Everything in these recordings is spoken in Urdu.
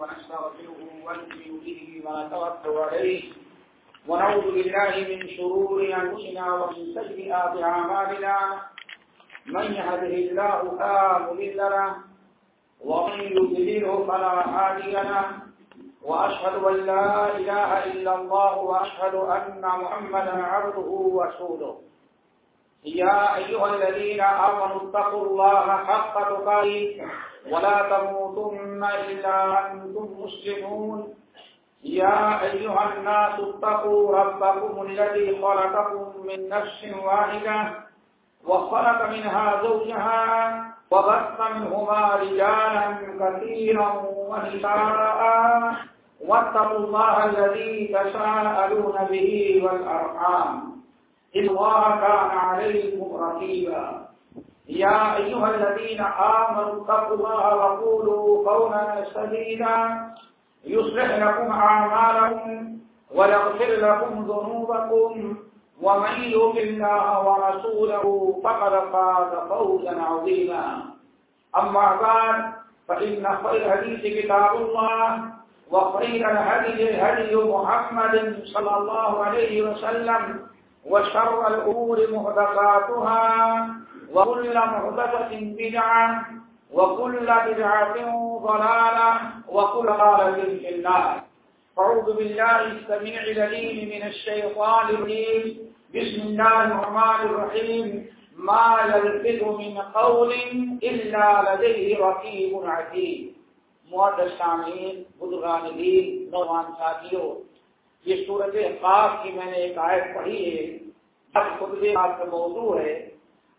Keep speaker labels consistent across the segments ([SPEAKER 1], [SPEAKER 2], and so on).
[SPEAKER 1] ونستغفره ونؤمن به ونتوكل عليه. ونعوذ بالله من شرور انفسنا ومن سيئات اعمالنا من يهده الله فلا مضل له ومن يضلله فلا هادي له. واشهد ان لا اله الا الله واشهد ان محمدا عبده ورسوله. يا أيها الذين آمنوا اتقوا الله حق تقاته. ولا تموتن إلا أنتم مسلمون. يا أيها الناس اتقوا ربكم الذي خلقكم من نفس واحدة وخلق منها زوجها وبث منهما رجالا كثيرا ونساء. واتقوا الله الذي تساءلون به والأرحام. إن الله كان عليكم رقيبا. يا أيها الذين آمنوا اتقوا الله وقولوا قولا سديدا. يصلح لكم أعمالكم ويغفر لكم ذنوبكم. ومن يطع الله ورسوله فقد فاز فوزا عظيما. أما بعد، فإن خير الحديث كتاب الله وخير الهدي هدي محمد صلى الله عليه وسلم وشر الأمور محدثاتها. وكل محدثة بدعة، وكل بدعة ضلالة، وكل ضلالة في النار. أعوذ بالله السميع العليم من الشيطان الرجيم. بسم الله الرحمن الرحيم. ما يلفظ من قول إلا لديه رقيب عتيد. معدل سامعین بزرگان دین، نوجوان ساتھیوں، یہ صورت خاص کی میں نے ایک آیت پڑھی ہے اب خطبے آپ کا موضوع ہے۔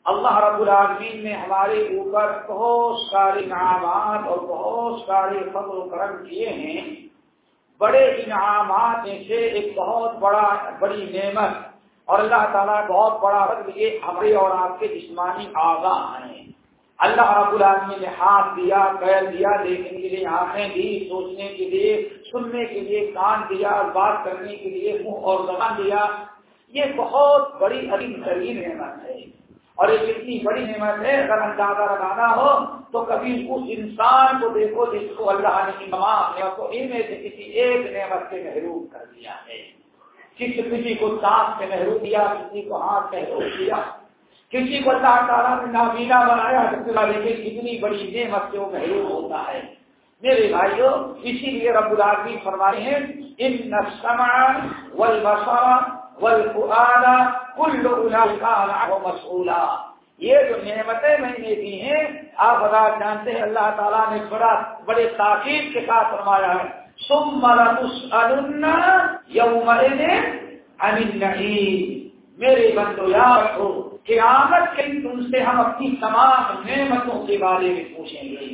[SPEAKER 1] اللہ رب العالمین نے ہمارے اوپر بہت سارے انعامات اور بہت سارے فضل و کرم کیے ہیں۔ بڑے انعامات میں سے ایک بہت بڑا، بڑی نعمت اور اللہ تعالیٰ بہت بڑا فضل یہ ہمارے اور آپ کے جسمانی آگاہ ہیں۔ اللہ رب العالمین نے ہاتھ دیا، پیر دیا، دیکھنے کے لیے، آنکھیں دی، سوچنے کے لیے، سننے کے لیے، کان دیا، بات کرنے کے لیے، منہ اور زبان دیا۔ یہ بہت بڑی عظیم، ترین نعمت ہے۔ اور یہ اتنی بڑی نعمت ہے، اگر اندازہ لگانا ہو، تو کبھی اس انسان کو دیکھو جس کو اللہ نے تمام نعمتوں میں سے کسی ایک نعمت سے محروم کر دیا ہے۔ کسی کسی کو سانس سے محروم دیا کسی کو ہاتھ محروم دیا کسی کو اللہ تعالیٰ نے نابینا بنایا لیکن کتنی بڑی نعمت سے وہ محروم ہوتا ہے۔ میرے بھائیوں اسی لیے رب العالمین فرمائے ہیں، ان نسما ول بسا ول کل مسولہ یہ جو نعمتیں میں نے دی ہیں، آپ ادا جانتے ہیں، اللہ تعالیٰ نے بڑا بڑے تاکید کے ساتھ فرمایا ہے۔ سم یوم میرے بندو، یاد رکھو، قیامت کے تم سے ہم اپنی تمام نعمتوں کے بارے میں پوچھیں گے۔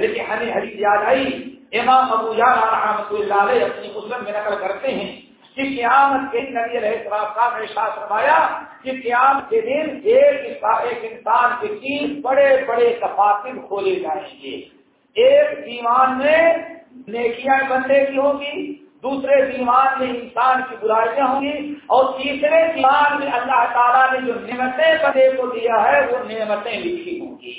[SPEAKER 1] لیکن ہمیں حدیث یاد آئی، امام ابو یار رحمۃ اللہ علیہ اپنی مسلم میں نقل کرتے ہیں۔ کہ قیامت کے نبی علیہ السلام کا نے ساتھ فرمایا کہ قیامت کے دن ایک ایک انسان کے تین بڑے بڑے تفاصل کھولے جائیں گے۔ ایک دیوان میں نیکیاں بندے کی ہوگی، دوسرے دیوان میں انسان کی برائیاں ہوں گی، اور تیسرے دیوان میں اللہ تعالیٰ نے جو نعمتیں بندے کو دیا ہے، وہ نعمتیں لکھی ہوں گی۔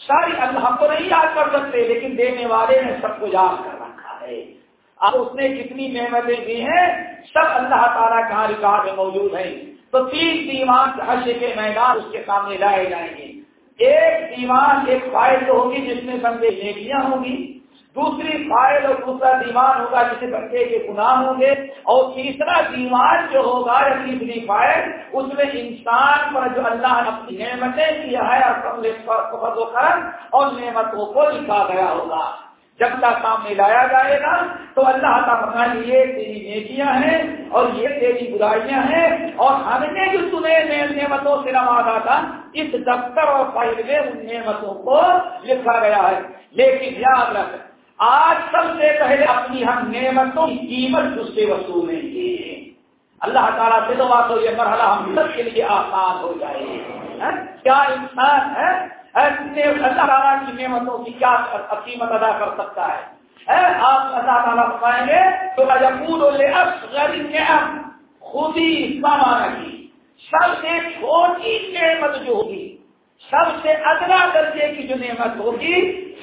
[SPEAKER 1] ساری اللہ ہم کو نہیں یاد کر سکتے، لیکن دینے والے نے سب کو یاد کر رکھا ہے۔ اب اس نے کتنی نعمتیں دی ہیں، سب اللہ تعالیٰ کے ہاں ریکارڈ میں موجود ہیں۔ تو تین دیوان حشر کے میدان اس کے سامنے لائے جائیں گے۔ ایک دیوان ایک فائل ہوگی جس میں بندے نیکیاں ہوں گی۔ دوسری فائل اور دوسرا دیوان ہوگا جسے بندے کے گناہ ہوں گے۔ اور تیسرا دیوان جو ہوگا یا تیسری فائل، اس میں انسان پر جو اللہ نے اپنی نعمتیں کیا ہے اور کرم اور نعمتوں کو لکھا گیا ہوگا۔ جب تک سامنے لایا جائے گا تو اللہ کا فرمائے یہ تیری نیکیاں ہیں اور یہ تیری برائیاں ہیں اور ہم نے جو تمہیں نعمتوں سے نوازا تھا، اس دفتر اور فائل میں ان نعمتوں کو لکھا گیا ہے۔ لیکن یاد رکھ، آج سب سے پہلے اپنی ہم نعمتوں کی قیمت اس سے وصولیں گے اللہ تعالیٰ سے دعا تو یہ مرحلہ ہم سب کے لیے آسان ہو جائے۔ ہاں؟ کیا انسان ہے اللہ تعالیٰ کی نعمتوں کی کیا قیمت ادا کر سکتا ہے۔ آپ اللہ تعالیٰ بتائیں گے تو خود ہی سامان کی سب سے چھوٹی نعمت جو ہوگی، سب سے ادنا درجے کی جو نعمت ہوگی،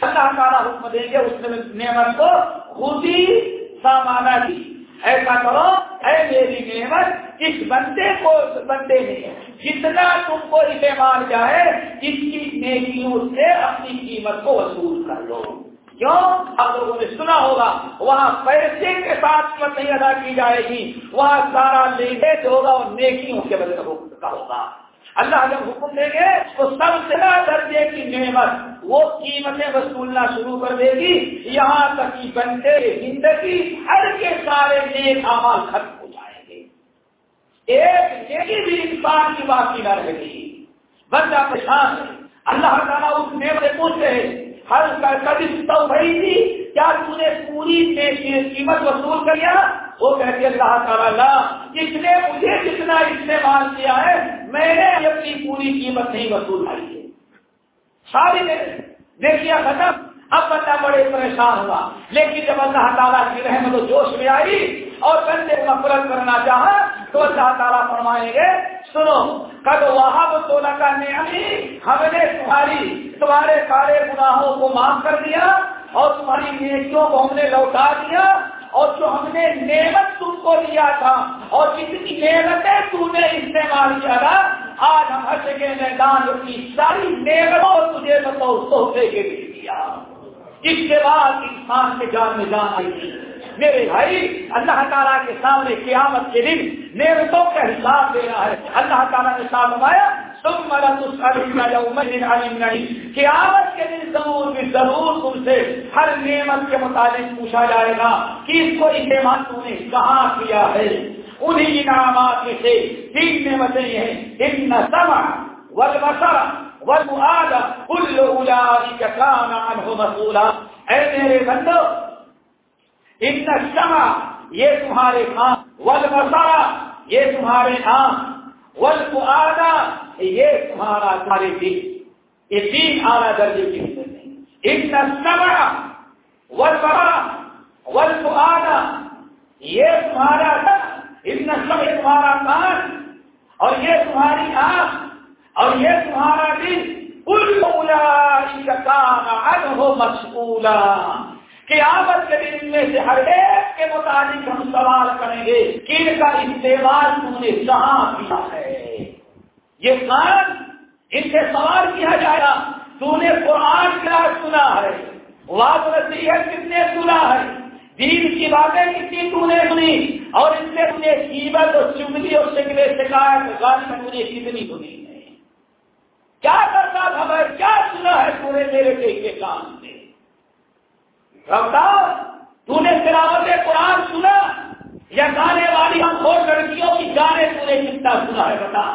[SPEAKER 1] اللہ تعالیٰ حکم دیں گے اس نعمت کو خود ہی سامانا دی ایسا کرو، اے میری نعمت، اس بندے کو بندے نے جتنا تم کو اسے مان جائے، اس کی نیکیوں سے اپنی قیمت کو وصول کر لو۔ کیوں؟ آپ لوگوں نے سنا ہوگا، وہاں پیسے کے ساتھ قیمت نہیں ادا کی جائے گی، وہاں سارا لینے جو ہوگا اور نیکیوں کے بدلے کا ہوگا۔ اللہ جب حکم دیں گے، تو سب سے درجے کی نعمت، وہ قیمتیں وصولنا شروع کر دے گی۔ یہاں تک کہ بندے زندگی ہر کے سارے نیک آمال ختم ایک نیکی بھی انسان کی باقی نہ رہے گی۔ بندہ پریشان ہے۔ اللہ تعالیٰ اس نعمت سے پوچھتے ہیں، ہر کبھی تو بھائی تھی، کیا تم نے پوری قیمت وصول کر لیا؟ وہ کہتے اللہ تعالیٰ اس نے مجھے جتنا استعمال کیا ہے، میں نے اپنی پوری قیمت نہیں وصول کری ہے ساری نے ختم۔ اب بندہ بڑے پریشان ہوا۔ لیکن جب اللہ تعالیٰ کی رحمت و جوش میں آئی اور بندے نفرت کرنا چاہا تو اللہ تعالیٰ فرمائیں گے، سنو کد وہاں تو لگا ہم نے تمہاری، تمہارے سارے گناہوں کو معاف کر دیا اور تمہاری نیکیوں کو ہم نے لوٹا دیا اور جو ہم نے نعمت تم کو دیا تھا اور جتنی نعمتیں تم نے استعمال کیا تھا، آج ہم ہر جگہ میدان کی ساری نعمتوں تجھے بتاؤ سوچے کے لیے دیا۔ اس کے بعد انسان کے جان میں جان آئی میرے بھائی، اللہ تعالیٰ کے سامنے قیامت کے دن نعمتوں کا حساب دینا ہے۔ اللہ تعالیٰ نے ساتھ نمایا تم قیامت کے دن ضرور بھی ضرور تم سے ہر نعمت کے متعلق پوچھا جائے گا کہ اس کو انعام تم نے کہاں کیا ہے۔ انہیں انعامات میں سے تین نعمتیں ہیں۔ ان سما ول مسا ول آگا کل عنه مسئولا۔ اے میرے بندو ان سما یہ تمہارے کام ول یہ تمہارے کام ول یہ تمہارا تمہارے دل۔ یہ تین اعلیٰ درجے کی ان سما ول برا ول آگا یہ تمہارا ان سب تمہارا کان، اور یہ تمہاری آنکھ۔ اور یہ تمہارا دل کل ہو مشغولا کہ آمد کے دن میں سے ہر ایک کے مطابق ہم سوال کریں گے، کہ ان کا استعمال تم نے کہاں کیا ہے؟ یہ کان ان سے سوال کیا جائے گا تو نے قرآن کیا سنا ہے؟ واضح نصیحت کتنے سنا ہے؟ دین کی باتیں کتنی تو نے سنی؟ اور اس سے تمہیں قیمت اور چمنی اور شکلے شکایت گالی میں کتنی سنی؟ کیا کرتا تھا کیا سنا ہے پورے میرے کے کام سے؟ ربتا تو نے تلاوت قرآن سنا؟ یا گانے والی ہم دو لڑکیوں کی گانے تو نے کتنا سنا ہے بتا؟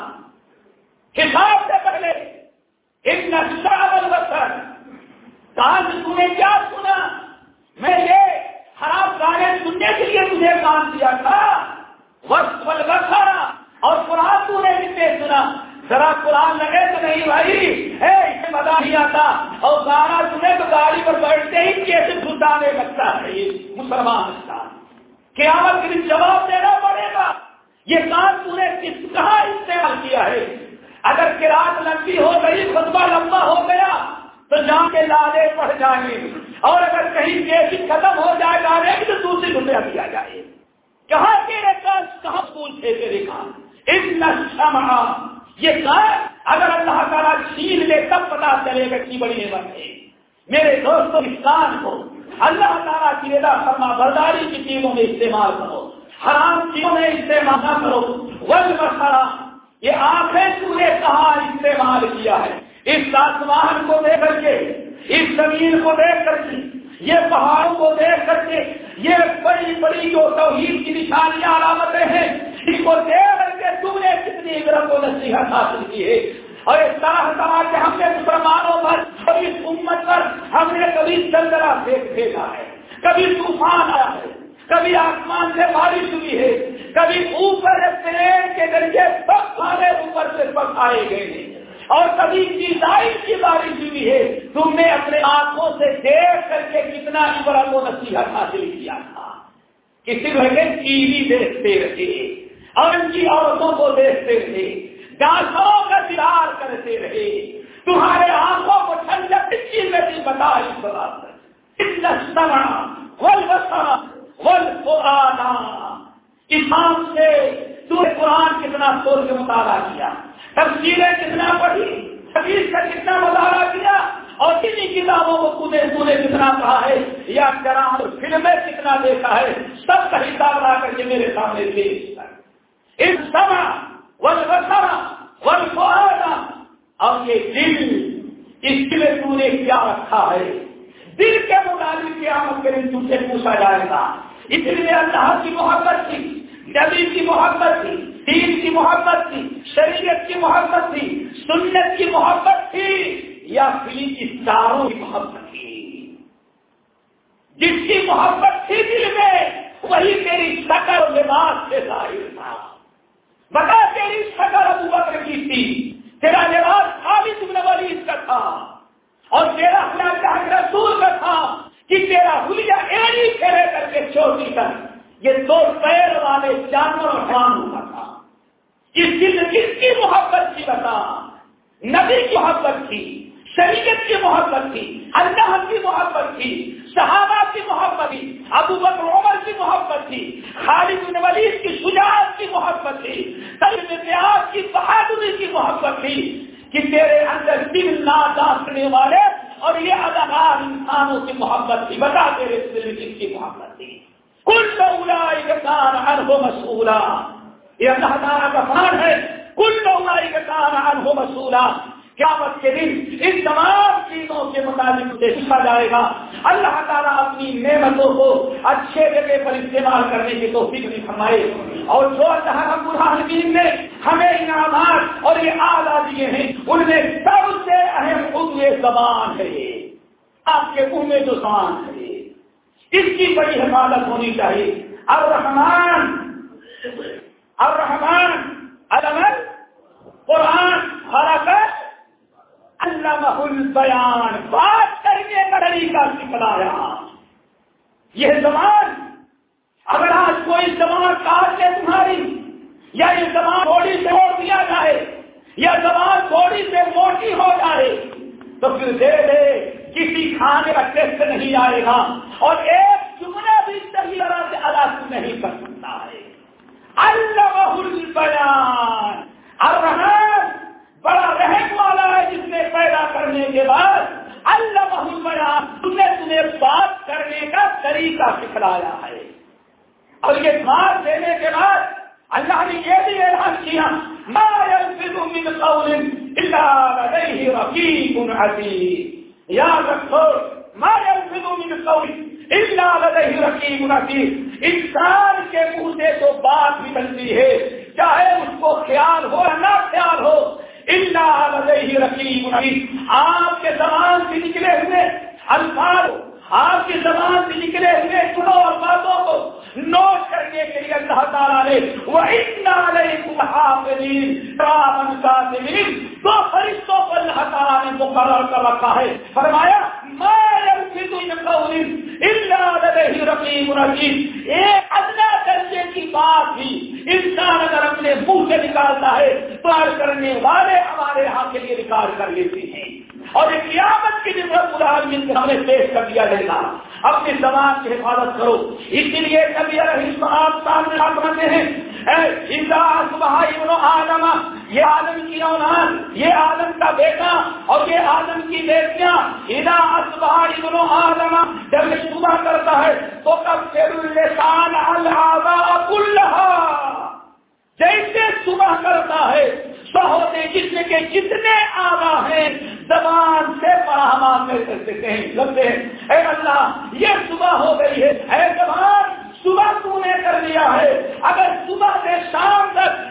[SPEAKER 1] حساب سے پہلے اتنا بسر کان سے تم نے کیا سنا؟ میں یہ خراب گانے سننے کے لیے تجھے کام دیا تھا۔ وقت پل رکھا اور قرآن تو نے کتنے سنا؟ ذرا قرآن لگے تو نہیں بھائی۔ مزہ نہیں آتا۔ اور گانا سنے تو گاڑی پر بیٹھتے ہی کیسے گھسانے لگتا ہے یہ مسلمان کا قیامت کے دن جواب دینا پڑے گا۔ یہ کام تو نے کس کہاں استعمال کیا ہے؟ اگر کراط لمبی ہو گئی، خطبہ لمبا ہو گیا، تو جا کے لالے پڑ جائیں۔ گے اور اگر کہیں کیسی ختم ہو جائے گانے کی، تو دوسری روپیہ دیا جائے۔ کہاں تیرے کام کہاں پھول تھے تیرے کام ان یہ کام اگر اللہ تعالیٰ چھین لے تب پتا چلے گا کی بڑی نعمت ہے۔ میرے دوستوں اس کام کو اللہ تعالیٰ کی رضا فرما برداری کی چیزوں میں استعمال کرو۔ حرام چیزوں میں استعمال نہ کرو۔ وز مسئلہ یہ آنکھیں تو نے کہاں استعمال کیا ہے؟ اس آسمان کو دے کر کے، اس زمین کو دیکھ کر کے، یہ پہاڑوں کو دیکھ کر کے، یہ بڑی بڑی جو توحید کی نشانیاں علامتیں ہیں اس کو دیکھ کر کے تم نے کتنی عبرت و نصیحت حاصل کی ہے۔ اور اس طرح کہا کہ ہم نے مسلمانوں پر، اور اس امت پر ہم نے کبھی چندرا دیکھ بھیجا ہے۔ کبھی طوفان آیا ہے۔ کبھی آسمان سے بارش ہوئی ہے۔ کبھی اوپر پلین کے ذریعے سب سارے اوپر سے پک آئے گئے ہیں۔ اور کبھی میزائل کی بارش ہوئی ہے۔ تم نے اپنے آنکھوں سے دیکھ کر کے کتنا عبرت و نصیحت حاصل کیا تھا۔ کسی وجہ ٹی وی دیکھتے رہے۔ اور ان کی عورتوں کو دیکھتے رہے ڈاکٹروں کا دیدار کرتے رہے۔ تمہارے آنکھوں کو ٹھنڈک کس چیز بتا اس بات امام سے تو نے قرآن کتنا سوچ کے مطالعہ کیا تفصیلیں کتنا پڑھی، حدیث کا کتنا مطالعہ کیا، اور کتنی کتابوں کو تو تو نے کتنا کہا ہے، یا کرام فلمیں کتنا دیکھا ہے، سب کا حساب لا کر کے میرے سامنے پیش سما ول بسا ول پرانا اور یہ دل، اس کے لیے تو نے کیا رکھا ہے؟ دل کے مطابق قیامت کے دن تم سے پوچھا جائے گا۔ اس لیے اللہ کی محبت تھی، نبی کی محبت تھی، دین کی محبت تھی، شریعت کی محبت تھی، سنت کی محبت تھی، یا فلم کی تاروں کی محبت تھی۔ جس کی محبت تھی دل میں، وہی تیری شکر لباس سے ظاہر تھا۔ بتا تیری شکر ابو بکر کی تھی، تیرا لباس خالد بن ولید کا تھا، اور تیرا اللہ رسول کا تھا کہ تیرا حلیہ ایڑی پھیرے کر کے چوٹی کر یہ دو پیر والے جانور حرام کا تھا۔ اس دن کس کی محبت کی بتا؟ نبی کی محبت تھی۔ شریعت کی محبت تھی، اللہ کی محبت تھی، صحابہ کی محبت تھی، ابو بکر، عمر کی محبت تھی، خالد بن ولید کی شجاعت کی محبت تھی سلم پیاز کی بہادری کی محبت تھی کہ تیرے اندر دل نہ ڈانٹنے والے اور یہ اداکار انسانوں کی محبت تھی۔ بتا تیرے دل کی محبت تھی؟ کل لولائی کا ہر ہو مسورا یہ اللہ تعالیٰ کا فان ہے کل لولائی کا کان ہر ہو مسورا قیامت کے دن ان تمام چیزوں کے مطابق اسے لکھا جائے گا۔ اللہ تعالیٰ اپنی نعمتوں کو اچھے جگہ پر استعمال کرنے کی توفیق بھی فرمائے۔ اور جو اللہ رب العالمین نے ہمیں انعامات اور یہ آلہ دیے ہیں، ان میں سب سے اہم خود زبان ہے۔ آپ کے منہ میں جو زبان ہے، اس کی بڑی حفاظت ہونی چاہیے۔ الرحمان الرحمان علم، قرآن، حرکت اللہ البیان بات کرنے کا سکھلایا یہ زبان اگر آج کوئی زبان کاٹ لے تمہاری، یا یہ زبان بوڑی سے موڑ دیا جائے، یا زبان بوڑی سے موٹی ہو جائے، تو پھر دے دے، کسی کھانے کا ٹیسٹ نہیں آئے گا۔ اور ایک جملہ بھی صحیح طرح سے ادا نہیں کر سکتا ہے۔ اللہ البیان الرحمن بڑا رحم والا ہے جس نے پیدا کرنے کے بعد اللہ محمد نے تمہیں بات کرنے کا طریقہ سکھلایا ہے۔ اور یہ بات دینے کے بعد اللہ نے یہ بھی اعلان کیا یاد رکھو رقیم انسان کے منہ سے تو بات نکلتی ہے، چاہے اس کو خیال ہو یا نہ خیال ہو رقیم آپ کے زبان سے نکلے ہوئے الفاظ، آپ کی زبان سے نکلے ہوئے چنو الفاظوں کو نوٹ کرنے کے لیے اللہ تعالیٰ نے وہ دو فرشتوں پر اللہ تعالیٰ نے مقرر کر رکھا ہے۔ فرمایا رقیم ایک ادنا درجے کی بات بھی انسان اگر اپنے منہ سے نکالتا ہے، پار کرنے والے ہمارے یہاں کے لیے ریکارڈ کر لیتے ہیں۔ اور ایک قیامت کی دن پورا آدمی ہمیں پیش کر دیا جائے گا اپنی زبان کی حفاظت کرو۔ اسی لیے کبھی آپ سامنے رکھتے ہیں۔ آدم، یہ آدم کی اولاد، یہ آدم کا بیٹا اور یہ آدم کی بیٹیاں۔ ادا اسبہائی بنو آدم جب صبح کرتا ہے تو کب پھر لسان اللہ جیسے صبح کرتا ہے سو ہوتے جسم کے جتنے آگا ہیں زبان سے پڑھا کر سکتے ہیں لگتے ہیں۔ اے اللہ، یہ صبح ہو گئی ہے۔ اے زبان صبح تو نے کر لیا ہے۔ اگر صبح سے شام تک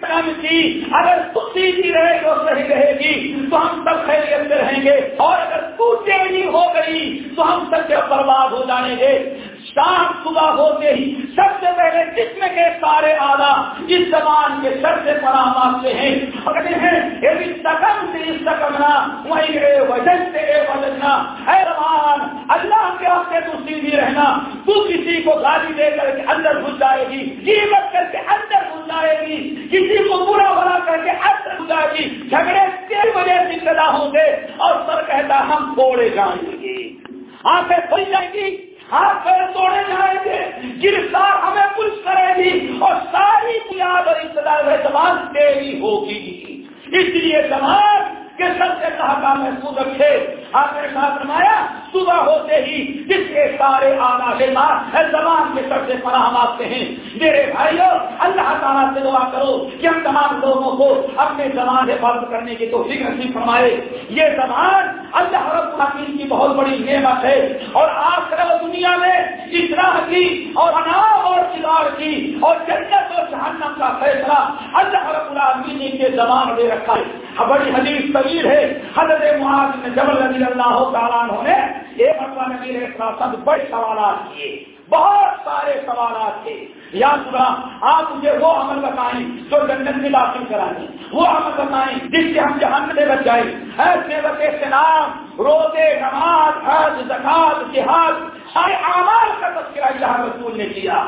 [SPEAKER 1] کام کی اگر تو سیدھی رہے گی صحیح رہے گی، تو ہم سب خیریت سے رہیں گے۔ اور اگر تو ٹیڑھی ہو گئی، تو ہم سب کے برباد ہو جائیں گے۔ شام صبح ہوتے ہی سب سے پہلے جسم کے سارے آدھا اس زبان کے سر سے پڑا مانگتے ہیں اور ہیں یہ سکم سے اس سکمنا وہی اے وجن سے اے وجننا، اے رمان اللہ کے ہفتے تو سیدھی رہنا، تو کسی کو گالی دے کر کے اندر گھس جائے گی قیمت کر کے اندر گھس جائے گی، کسی کو برا بھلا کر کے اندر خدا جی جھگڑے تین بجے سے پیدا ہوں گے اور سر کہتا ہم توڑے جائیں گے۔ آنکھیں کھل جائیں گی ہاتھ پیر توڑے جائیں گے، گرفتار ہمیں پوچھ کرے گی، اور ساری بنیاد اور اقتدار زبان تیری ہوگی۔ اس لیے زبان کے سب سے کہا محفوظ رکھے۔ آپ نے ساتھ فرمایا صبح ہوتے ہی جس کے سارے آنا سے زبان کے سب سے پناہ مانگتے ہیں۔ میرے بھائیوں اللہ تعالیٰ سے دعا کرو کہ ہم تمام لوگوں کو اپنے زبان حفاظت کرنے کی تو فکر نہیں فرمائے۔ یہ زبان اللہ رب العالمین کی بہت بڑی نعمت ہے۔ اور آخر دنیا میں اطراح کی اور انام اور کدار کی اور جنت اور جہنم کا فیصلہ اللہ رب العالمین نے کے زبان دے رکھا ہے۔ بڑی حدیث طویل ہے۔ حضرت معاذ جبل نبی اللہ تعالیٰ نے ایک مرتبہ نبی نے بڑے سوالات کیے۔ بہت سارے سوالات تھے۔ یا خدا، آپ مجھے وہ عمل بتائیں جو جنت میں داخل کرائیں وہ عمل بتائیں جس سے ہم جہان میں بچ جائیں۔ ایسے بچے سے نام روزے، نماز، حج زکات جہاد، سارے اعمال کا تذکرہ اللہ رسول نے کیا۔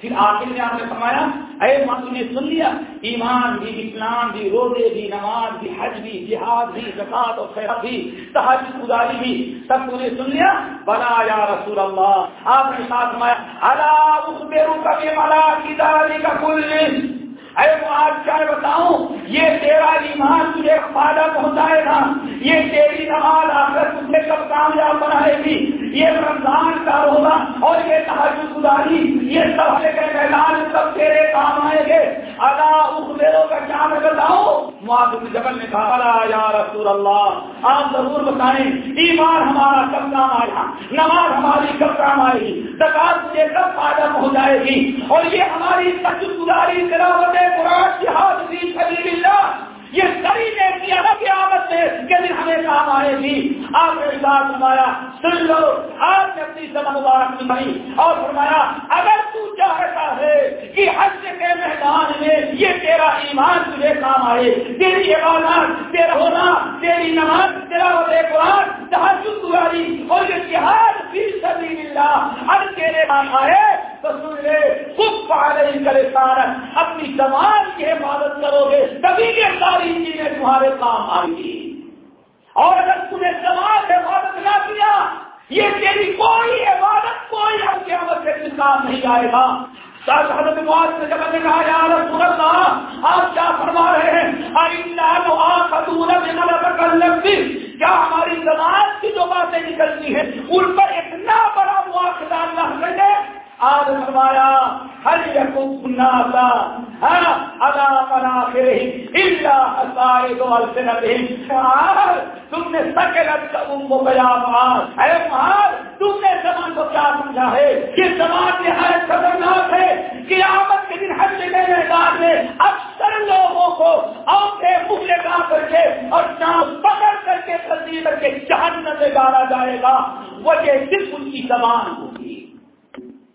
[SPEAKER 1] پھر آخر میں آپ نے فرمایا اے مت نے سن لیا، ایمان بھی، اسلام بھی، روزے بھی، نماز بھی، حج بھی، جہاد بھی زکات اور خیرات بھی، تحج گزاری بھی، سب تو نے سن لیا۔ بنا یا رسول اللہ، آپ نے ساتھ فرمایا اللہ اس بیرو کبھی ملا کی داری کا کل۔ اے آج کیا بتاؤں؟ یہ تیرا ایمان تجھے فائدہ پہنچائے گا۔ یہ تیری نماز آ کر تجھے کب کامیاب بنائے گی؟ یہ رمضان کا ہوگا اور یہ تحج گزاری، یہ سب کے میدان سب تیرے کام آئیں گے۔ اللہ اس میروں کا کیا میں بتاؤں معاذ جبل نے کہا اللہ یا رسول اللہ، آپ ضرور بتائیں، ایمان ہمارا کب کام آئے گا؟ نماز ہماری کب کام آئے گی؟ زکات مجھے کب فائدہ پہنچائے گی۔ اور یہ ہماری تحج گزاری، تلاوت قرآن، جہاد بھی سبیل اللہ یہ ساری نیکیاں نہ قیامت میں کے دن ہمیں کام آئے گی آپ نے ساتھ فرمایا، سن لو، آپ نے اپنی زبان مبارک نبھائی اور فرمایا، اگر تو چاہتا ہے کہ حج کے میدان میں یہ تیرا ایمان تجھے کام آئے، تیری عبادت تیرا ہونا تیری نماز، تیرا ہوتے قرآن تحجد گزاری اور یہ جہاد فی سبیل اللہ ہر تیرے کام آئے۔ تو سن لے کرے سارا اپنی زبان کی حفاظت کرو گے، تبھی یہ ساری چیزیں تمہارے کام آئیں گی۔ اور اگر تمہیں سماج عبادت نہ کیا، یہ تیری کوئی عبادت کوئی ہم قیامت سے کام نہیں آئے گا۔ حضرت معاذ نے جب نے کہا، یا رسول اللہ، آپ کیا فرما رہے ہیں؟ کیا ہماری زبان کی جو باتیں نکلتی ہیں، ان پر اتنا بڑا مواقع اللہ کر آج فرمایا ہر یقین ناسا ادا پنا پھر تم نے سکلت کا ان کو بیا مار اے مار تم نے زبان کو کیا سمجھا ہے؟ یہ زبان نہایت خطرناک ہے۔ کہ آمد کے دن ہر جگہ میدان میں اکثر لوگوں کو آنکھیں منہ لگا کر کے اور چاند پکڑ کر کے تصدیق کر کے جہنم میں گاڑا جائے گا۔ وجہ صرف ان کی زبان ہوگی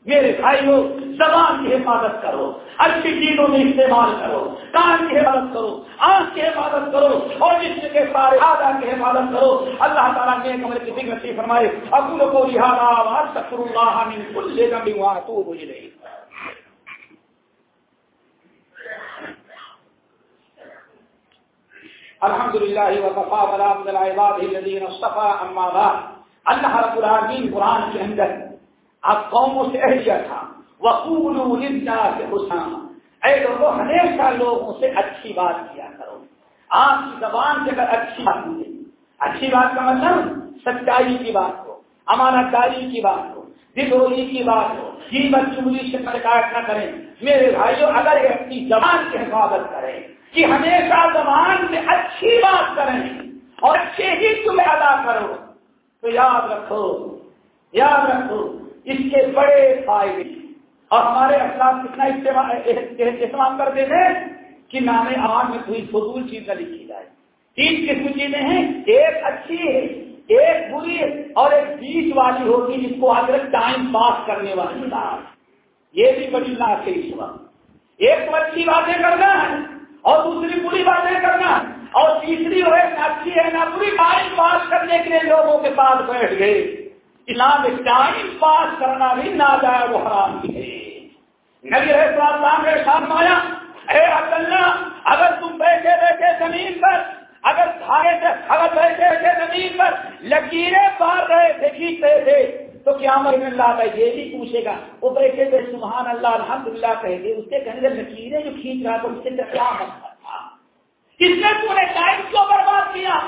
[SPEAKER 1] میرے بھائیوں زبان کی حفاظت کرو، اچھی چیزوں میں استعمال کرو، کان کی حفاظت کرو، آنکھ کی حفاظت کرو، اور جسم کے سارے آدھار کی حفاظت کرو۔ اللہ تعالیٰ نے کمرے کی فکر سے فرمائے۔ ابو کو لہٰذا سکر اللہ کل لے کر بھی وہاں تو ہو رہی الحمد للہ وقفا برام الذین اصطفى، اما بعد۔ اللہ رب العالمین قرآن کے اندر آپ قوموں سے اہلیہ تھا؟ وقول سے اے لوگوں ہمیشہ لوگوں سے اچھی بات کیا کرو۔ آپ کی زبان سے اگر اچھی بات ملے اچھی بات کا مطلب سچائی کی بات ہو امانت داری کی بات ہو دلوری کی بات ہو جی بچی سے پرکاش نہ کریں۔ میرے بھائیوں اگر یہ اپنی زبان کی حفاظت کریں کہ ہمیشہ زبان میں اچھی بات کریں اور اچھے ہی تمہیں ادا کرو، تو یاد رکھو یاد رکھو اس کے بڑے فائدے اور ہمارے اخلاق کتنا استعمال کرتے تھے کہ نام آج میں کوئی فضول چیز نہ لکھی جائے۔ تین قسم چیزیں ہیں۔ ایک اچھی ہے، ایک بری ہے، اور ایک بیچ والی ہوگی جس کو آج ٹائم پاس کرنے والی یہ بھی بڑی لاش ہے۔ اس وقت ایک تو اچھی باتیں کرنا ہے، اور دوسری بری باتیں کرنا ہے۔ اور تیسری ہے، نہ اچھی ہے، نہ بری۔ ٹائم پاس کرنے کے لیے لوگوں کے پاس بیٹھ گئے۔ اسلام ٹائم پاس کرنا بھی نہ وہ حرام بھی ہے۔ نبی رہے نے ساتھ مایا اے عبداللہ اگر تم بیٹھے بیٹھے زمین پر، اگر کھائے تھے اگر بیٹھے بیٹھے زمین پر لکیریں پار رہے تھے کھینچ رہے تھے، تو کیا میں اللہ کا یہ بھی پوچھے گا، وہ بیٹھے تھے، سبحان اللہ الحمد للہ کہے گے اس کے کہنے لکیریں جو کھینچ رہا تو اس سے کیا مطلب تھا؟ اس نے پورے ٹائم کو برباد کیا۔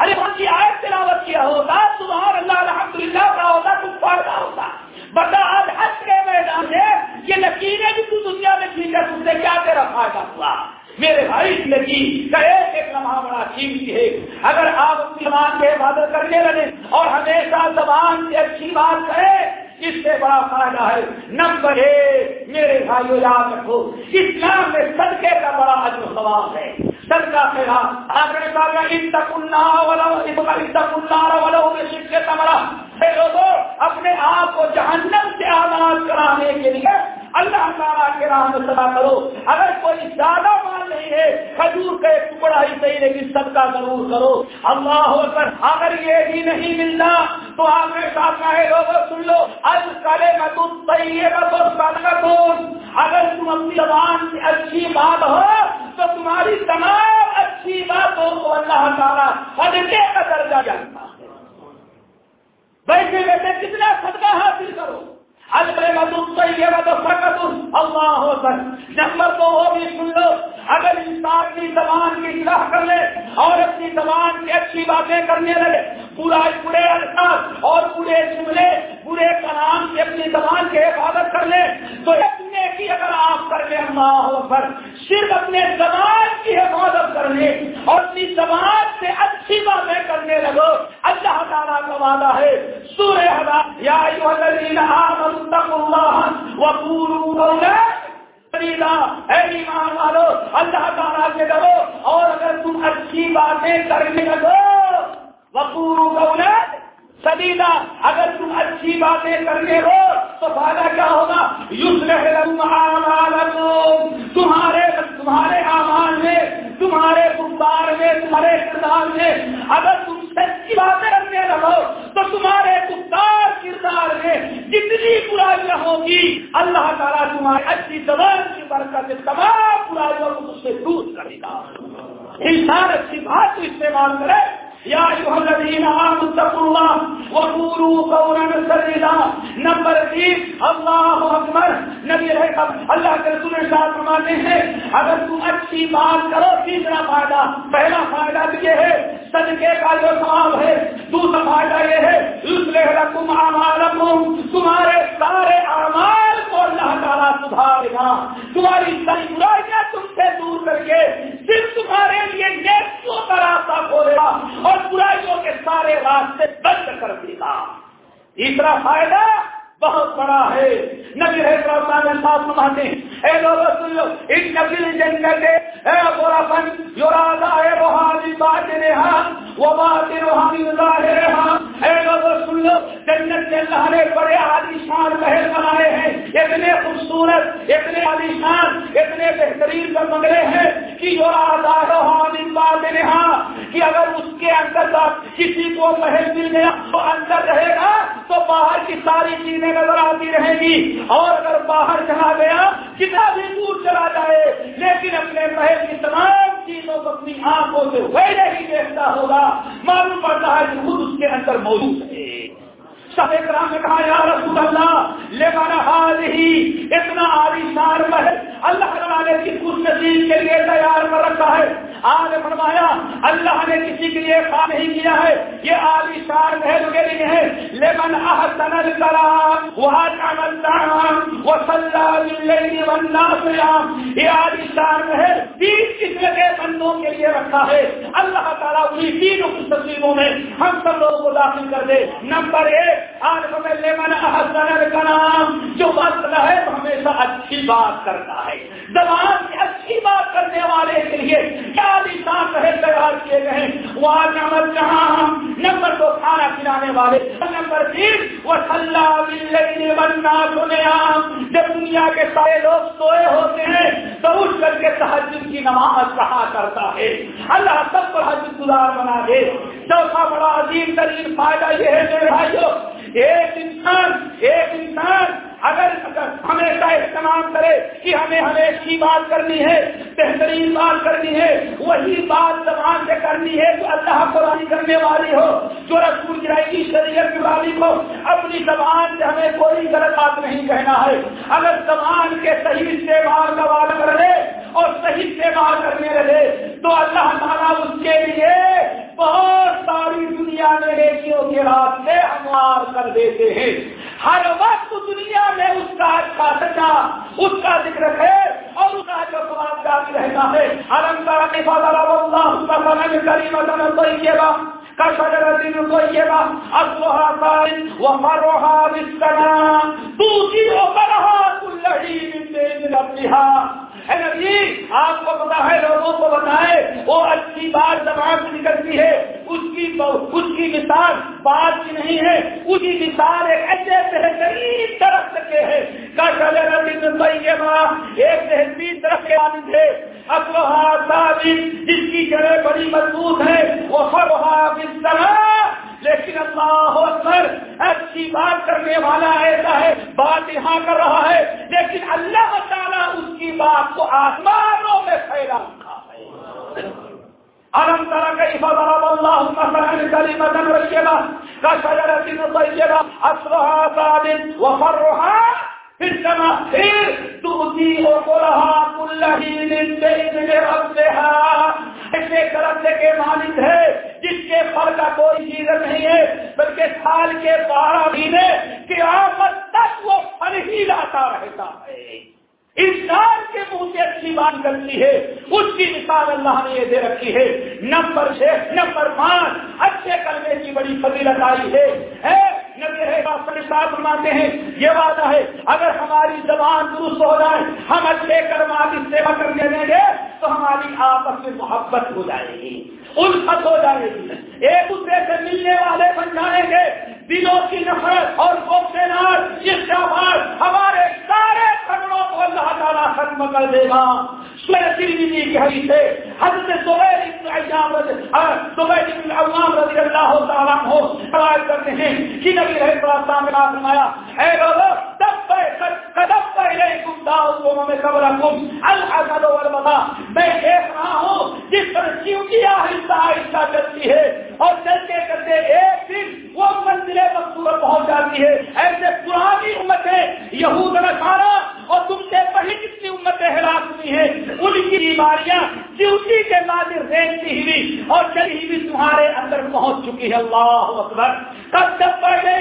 [SPEAKER 1] ارے من کی آیت تلاوت کیا ہوتا سبحان اللہ الحمد للہ کا ہوتا تم فائدہ ہوتا بتا آج حج کے میدان میں، یہ لکیریں بھی تو دنیا میں کھینچا تم سے کیا تیرا فائدہ ہوا؟ میرے بھائی زندگی کا ایک ایک لمحہ بڑا قیمتی ہے۔ اگر آپ اپنی زبان کے عبادت کرنے لگے اور ہمیشہ زبان سے اچھی بات کرے اس سے بڑا فائدہ ہے۔ نمبر ایک، میرے بھائیو، یاد رکھو، اسلام میں صدقے کا بڑا عجب سوال ہے۔ صدقہ خیرا آپ نے کہا لوگوں اپنے آپ کو جہنم سے آزاد کرانے کے لیے اللہ تعالیٰ کے راہ میں سدا کرو۔ اگر کوئی زیادہ مال نہیں ہے، کھجور کا ایک ٹکڑا ہی صحیح لیکن سب کا ضرور کرو۔ اللہ ہو کر اگر یہ بھی نہیں ملتا، تو آپ نے کہا ہے لوگ سن لو۔ اب کرے گا تم صحیح ہے تو اگر تم اپنی زبان سے اچھی بات ہو تو تمہاری تمام اچھی باتوں کو اللہ تعالیٰ صدقے کا درجہ جانتا ہے۔ بیٹھے بیٹھے کتنا صدقہ حاصل کرو؟ اللہ نمبر تو وہ بھی سن لو، اگر انسان کی زبان کی اصلاح کر لے اور اپنی زبان کی اچھی باتیں کرنے لگے، پورا پورے الفاظ اور پورے جملے پورے کلام کی اپنی زبان کی حفاظت کر لے تو اتنے کی اگر آپ کر لیں اللہ پر صرف اپنے زبان کی حفاظت کر لیں اور اپنی زبان سے اچھی باتیں کرنے لگو۔ اللہ تعالیٰ کا وعدہ ہے، سورہ یا ایمان والو، اللہ تعالیٰ سے ڈرو، اور اگر تم اچھی باتیں کرنے لگو وقور دولت اگر تم اچھی باتیں کرنے ہو، تو فائدہ کیا ہوگا؟ یوز تمہارے تمہارے آمان میں، تمہارے کمبار میں، تمہارے کردار میں، اگر تم سچی باتیں کرنے لگو، تو تمہارے کردار کردار میں جتنی برائیاں ہوگی، اللہ تعالیٰ تمہاری اچھی زبان کی برکت تمام برائیوں کو تم سے دور کرے گا۔ انسان اچھی بات کو استعمال کرے یا الذین آمنوا اللہ وقولوا قولا سدیدا نمبر تین، اللہ اکبر. نبی رہے اللہ کے رسول ارشاد فرماتے ہیں، اگر تم اچھی بات کرو، تیسرا فائدہ، پہلا فائدہ بھی یہ ہے، صدقے کا جو ثواب ہے، دوسرا فائدہ یہ ہے، یصلح لكم اعمالکم، تمہارے سارے اعمال کو اللہ تعالیٰ سدھارے گا ہاں، تمہاری ساری برائیاں تم سے دور کر کے صرف تمہارے لیے نیکیوں کا راستہ کھولے گا اور برائیوں کے سارے راستے بند کر دے گا؟ تیسرا فائدہ بہت بڑا ہے۔ نبی رہے ساتھ سناتے اے لوگ سن لو ان نبی جنگل اے بورا پن جو راجا ہے روحانی بات رہا وہ بات روحانی رہا اے لوگ سن لو، جنت کے اللہ نے بڑے عالیشان محل بنائے ہیں، اتنے خوبصورت، اتنے عالیشان اتنے بہترین بنگلے ہیں۔ کہ جو راجا روحانی کہ اگر اس کے اندر کسی کو محل مل گیا تو اندر رہے گا، تو باہر کی ساری چیزیں نظر آتی رہے گی۔ اور اگر باہر چلا گیا، کتنا بھی دور چلا جائے، لیکن اپنے محل کی تمام چیزوں کو اپنی آنکھوں سے ویسے ہی دیکھتا ہوگا۔ معلوم پڑتا ہے کہ خود اس کے اندر موجود ہے۔ سب کرام نے کہا، یا رسول اللہ لیکن حال ہی اتنا عالیشان محل اللہ تعالیٰ کی خوش نصیب کے لیے تیار کر رکھا ہے؟ آج فرمایا، اللہ نے کسی کے لیے کام نہیں کیا ہے، یہ عالی شار محل کے لیے ہے لیکن احسن الکلام وحکم وصلی والناس یہ عالی شار محل تین قسم کے بندوں کے لیے رکھا ہے؟ اللہ تعالیٰ انہیں تین خوش نصیبوں میں ہم سب لوگوں کو داخل کر دے. نمبر ایک، آج ہمیں لیمن احسن الکلام جو مطلب ہے ہمیشہ اچھی بات کرتا ہے. زبان سے اچھی بات کرنے والے کے لیے کیا نشان رہے تیار کیے گئے وہاں نمبر جہاں، نمبر دو، کھانا کھلانے والے نمبر وہ بننا جب دنیا کے سارے لوگ سوئے ہوتے ہیں، تو اٹھ کر کے تحجد کی نماز کہا کرتا ہے۔ اللہ سب کو حج گزار بنا دے۔ چوتھا بڑا عظیم ترین فائدہ یہ ہے، میرے بھائیوں ایک انسان ایک انسان اگر ہمیشہ استعمال کرے کہ ہمیں ہمیں اچھی بات کرنی ہے، بہترین بات کرنی ہے، وہی بات زبان سے کرنی ہے جو اللہ کو راضی کرنے والی ہو، جو رسول کی شریعت کی والی ہو اپنی زبان سے ہمیں کوئی غلط بات نہیں کہنا ہے۔ اگر زبان کے صحیح استعمال کا وعدہ کر اور صحیح استعمال کرنے لگے تو اللہ تعالیٰ اس کے لیے بہت ساری دنیا میں نیکیوں کے راستے ہموار کر دیتے ہیں۔ ہر وقت دنیا میں اس کا اچھا سچا اس کا ذکر ہے اور اس کا جو سواب جاری رہتا ہے۔ النکار کے بعد اللہ کریم طیبہ كشجرة طيبة أصلها ثابت وفرها بالسلام توتي كل حين بإذن ربها. اے نبی، آپ کو پتا ہے، لوگوں کو بتائے وہ اچھی بات زبان سے نکلتی ہے۔ اس کی اس کی مثال بات کی نہیں ہے۔ اس کی مثال ایک ایسے بہترین درخت کے ہے۔ ایک بہترین درخت کے مانند ہے جس کی جڑیں بڑی مضبوط ہے وہ فرحا کس طرح لیکن اللہ اکبر، اچھی بات کرنے والا ایسا ہے، بات یہاں کر رہا ہے۔ لیکن اللہ تعالیٰ اس کی بات کو آسمانوں میں پھیلا رکھا ہے۔ الم طرح کا ضرب اللہ مثلا كلمة طيبة كشجرة طيبة أصلها ثابت وفرها في السماء تؤتي أكلها كل حين بإذن ربها ایسے کرتے کے مالک ہے، جس کے پھل کا کوئی چیز نہیں ہے، بلکہ سال کے بارہ مہینے کی آمد تک وہ پھل ہی لاتا رہتا ہے۔ انسان کے منہ سے اچھی بات کرتی ہے، اس کی مثال اللہ نے یہ دے رکھی ہے، نمبر چھ نمبر پانچ اچھے کرنے کی بڑی فضیلت آئی ہے۔ اپنے ساتھ فرماتے ہیں، یہ وعدہ ہے، اگر ہماری زبان درست ہو جائے، ہم اچھے کرما کی سیوا کرنے دیں گے، تو ہماری آپس میں محبت ہو جائے گی، الفت ہو جائے گی۔ ایک دوسرے سے ملنے والے بن جائیں گے، دلوں کی نفرت اور ہمارے ختم کر دے گا۔ کی حدیث ہے حضرت رضی اللہ تعالیٰ کرتے ہیں کہ نبی رہے فرمایا، اے تب قدم میں قبر کم الحمد میں دیکھ رہا ہوں جس پر چیوٹی آہستہ آہستہ چلتی ہے اور چلتے چلتے ایک دن وہ منزل مقصور پہنچ جاتی ہے. ایسے پرانی امتیں یہود نسارا اور تم سے پہلے کتنی امتیں ہلاک ہوئی ہیں. ان کی بیماریاں ڈیوٹی کے نادر رینتی ہوئی اور چلی ہوئی تمہارے اندر پہنچ چکی ہے. اللہ اکبر. کب تک پہلے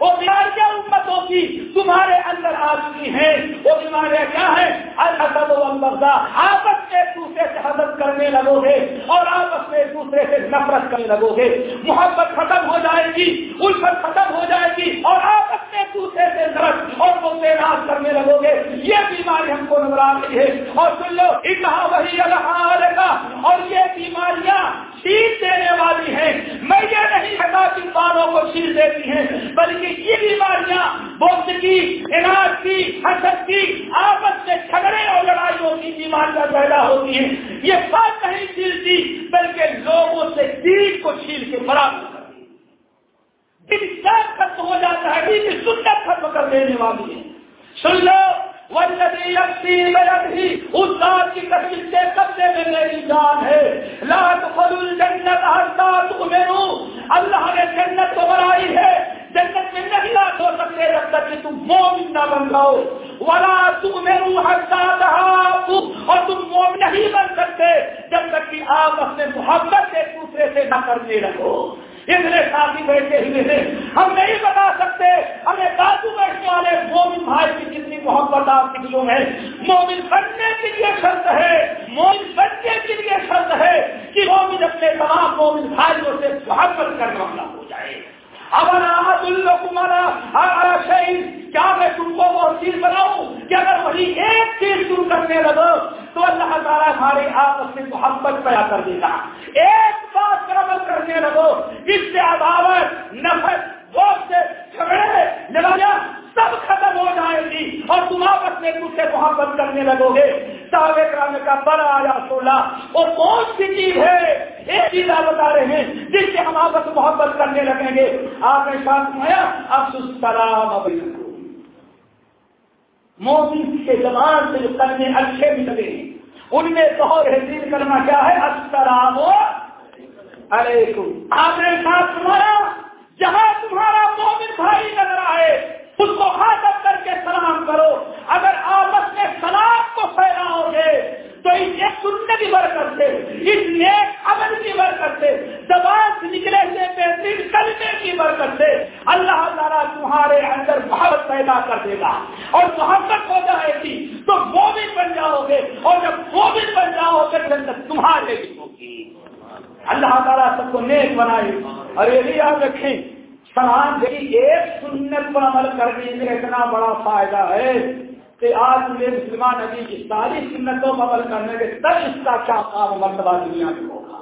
[SPEAKER 1] وہ بیماریاں امتوں کی تمہارے اندر آ چکی ہیں، وہ بیماریاں کیا ہیں الحسد والبغضاء آپس میں ایک دوسرے سے حضرت کرنے لگو گے اور آپس میں ایک دوسرے سے نفرت کرنے لگو گے محبت ختم ہو جائے گی، الفت ختم ہو جائے گی اور آپس میں ایک دوسرے سے درد اور وہ تیراج کرنے لگو گے یہ بیماری ہم کو نظر آ رہی ہے۔ اور سن لو اتنا وہی اللہ کا اور یہ بیماریاں چیز دینے والی ہیں میں یہ نہیں کہتا کہ بالوں کو چیز دیتی ہیں بلکہ یہ بیماریاں بوسٹ کی علاج کی، حسد کی آپس میں جھگڑے اور لڑائیوں کی بیماریاں پیدا ہوتی ہیں۔ یہ بات نہیں چھیلتی بلکہ لوگوں سے دل کو چھیل کے برابر ختم ہو جاتا ہے سنت ختم کر دینے والی ہے۔ سن لو والذی یکتی بلدہی اس ذات کی قسم سے قبضے میں میری جان ہے۔ لا تخلو الجنت حتی تؤمنو اللہ نے جنت کو بنائی ہے۔ جنت میں نہیں لاکھ ہو سکتے جب تک کہ تم مومن نہ بن جاؤ۔ ولا تؤمنو حتی تحابو اور تم مومن نہیں بن سکتے جب تک کہ آپ اپنے محبت ایک دوسرے سے نہ کرنے لگو اتنے ساتھی بیٹھے ہوئے ہیں ہم نہیں بتا سکتے ہمیں بازو بیٹھنے والے مومن بھائی کی کتنی محبت آپ کے دلوں میں۔ مومن بننے کے لیے شرط ہے، مومن بننے کے لیے شرط ہے کہ مومن اپنے تمام مومن بھائیوں سے محبت کرنے والا ہو جائے۔ ہمارا تمہارا شہید کیا میں تم کو وہ چیز بناؤں؟ کہ اگر وہی ایک چیز تم کرنے لگو تو اللہ تعالیٰ ہمارے آپس میں محبت پیدا کر دے گا۔ ایک بات پر عمل کرنے لگو جس سے عداوت، نفرت بہت سے جھگڑے، لڑائیاں سب ختم ہو جائے گی اور تم آپس میں دوسرے محبت کرنے لگو گے۔ صاحب کرنے کا بڑا آیا سولہ اور کون سی چیز ہے؟ ایک چیز آپ بتا رہے ہیں، جس سے ہم آپس محبت کرنے لگیں گے۔ آپ نے ساتھ سنایا افسوس سلام مومن کے زبان سے جو کرنے اچھے نکلے لگے۔ ان میں بہت حسین کرنا کیا ہے؟ السلام علیکم۔ آپ نے ساتھ تمہارا جہاں تمہارا مومن بھائی نظر آئے اس کو خاطب کر کے سلام کرو اگر آپس میں سلام کو پھیلاؤ گے تو اس ایک سننے کی برکت سے اس نیک عمل کی برکت سے زبان سے نکلے سے بہترین کلمے کی برکت سے اللہ تعالیٰ تمہارے اندر محبت پیدا کر دے گا اور محبت ہو جائے گی تو وہ بھی بن جاؤ گے اور جب وہ بھی بن جاؤ گے تو تمہارے بھی ہوگی اللہ تعالیٰ سب کو نیک بنائے اور یہ بھی یاد رکھیں سلام یہی ایک سنت پر کرنے میں اتنا بڑا فائدہ ہے کہ آج مجھے مسلمان نبی کی ساری سنتوں پر عمل کرنے کے تب اس کا کیا کام مرتبہ دنیا میں ہوگا؟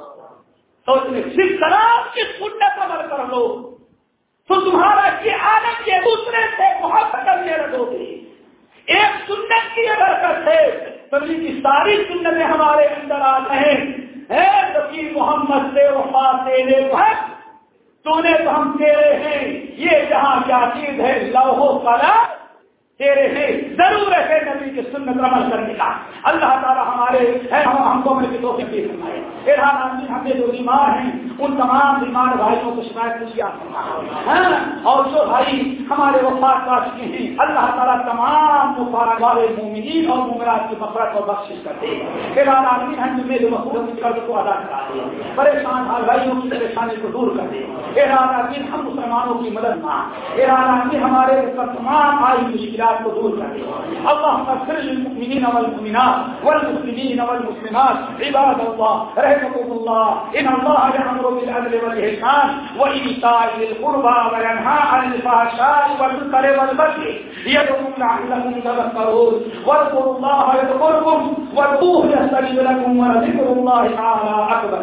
[SPEAKER 1] تو صرف سلام کی سنت عمل کر لو تو تمہارا یہ عادت کے دوسرے سے محبت کرنے لگو گے۔ ایک سنت کی اگر کرتے تبھی کی ساری سنتیں ہمارے اندر آ رہے ہیں۔ محمد سے وفا تیرے بھٹ تو نے تو ہم تیرے ہیں۔ یہ جہاں کیا چیز ہے لوہو کلا تیرے ہیں ضرور ہے نبی کی سنت عمل کرنے کا۔ اللہ تعالیٰ ہمارے ہم کو میرے دو سنائے ہم نے جو بیمار ہیں ان تمام بیمار بھائیوں کو شکایت کیا ہاں، اور جو بھائی ہمارے وفات پا چکے ہیں اللہ تعالیٰ تمام مفارت والے مومنین اور ممرات کی مفرت کو بخش کر دے۔ پھر آدمی ہم میں جو مخصوص قرض کو ادا کرا دے۔ پریشان حال بھائیوں کی پریشانی کو دور کر دے۔ پھر آدمی ہم مسلمانوں کی مدد ماں پھر آدمی ہمارے تمام آئی مشکلات المشكلات قبول اللهم اغفر للمؤمنين والمؤمنات والمسلمين والمسلمات. عباد الله، رحمكم الله. ان الله يامر بالعدل والاحسان وايتاء ذي القربى وينهى عن الفحشاء والمنكر والبغي يدعوكم لعلكم تذكرون. واذكروا الله يذكركم وادعوه يستجب لكم ولذكر الله تعالى اكبر